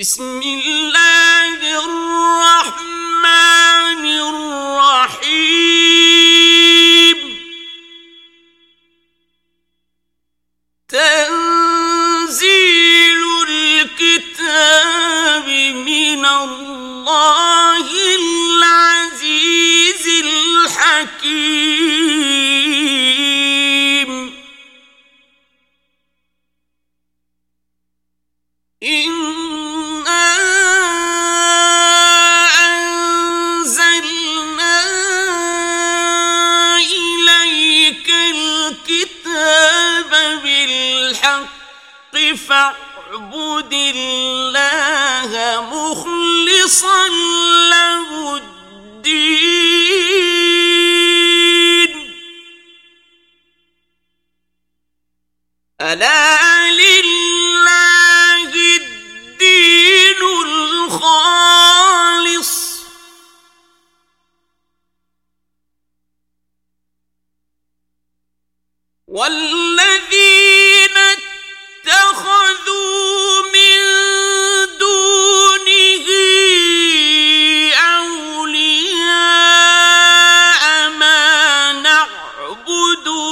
بسم اللہ الرحمن الرحیم تنزیل الكتاب من اللہ العزیز الحکیم بالحق فاعبد الله مخلصا له الدين. ألا لله الدين الخالص.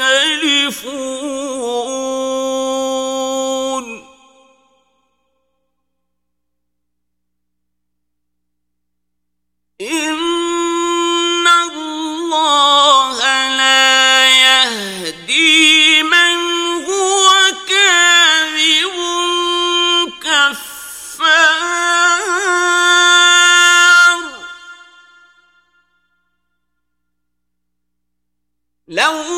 يختلفون. إن الله لا يهدي من هو كاذب كفار. لو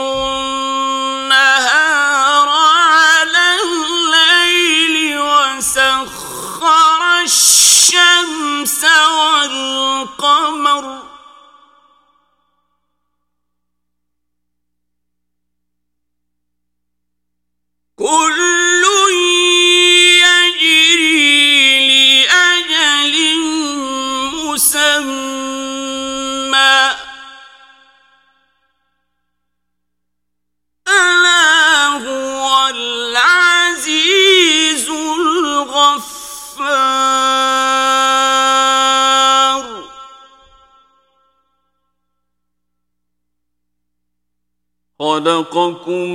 خلقكم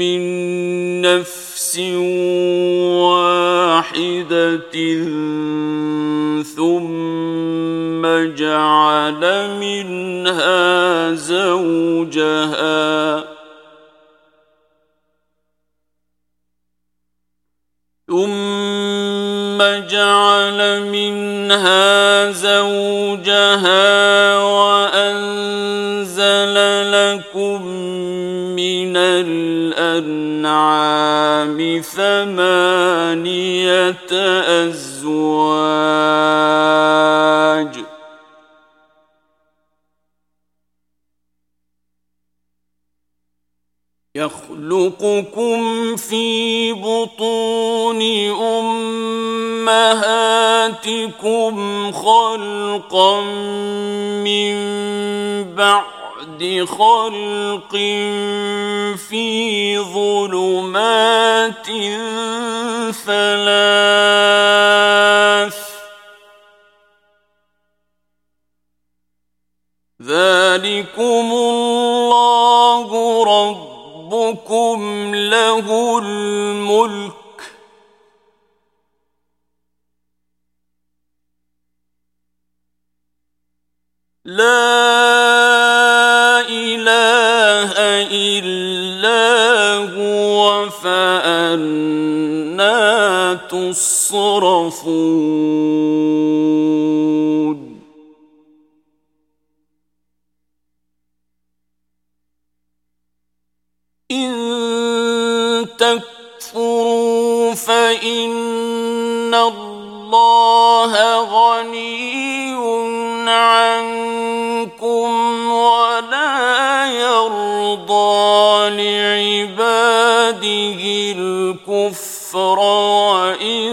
من نفس واحدة ثم جعل منها زوجها. ثم جعل منها زوجها وأنزل لكم الأنعام ثمانية أزواج. يخلقكم في بطون أمهاتكم خلقا من بعد خلق في ظلمات ثلاث ذلكم الله ربكم له الملك لا فأنا تصرفون تكفروا فإن الله غني الكفر وإن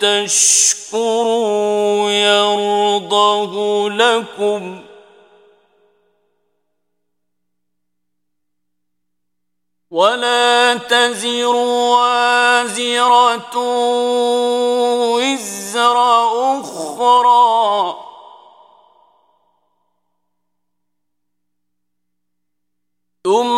تشكروا يرضه لكم ولا تزر وازرة وزر أخرى ثم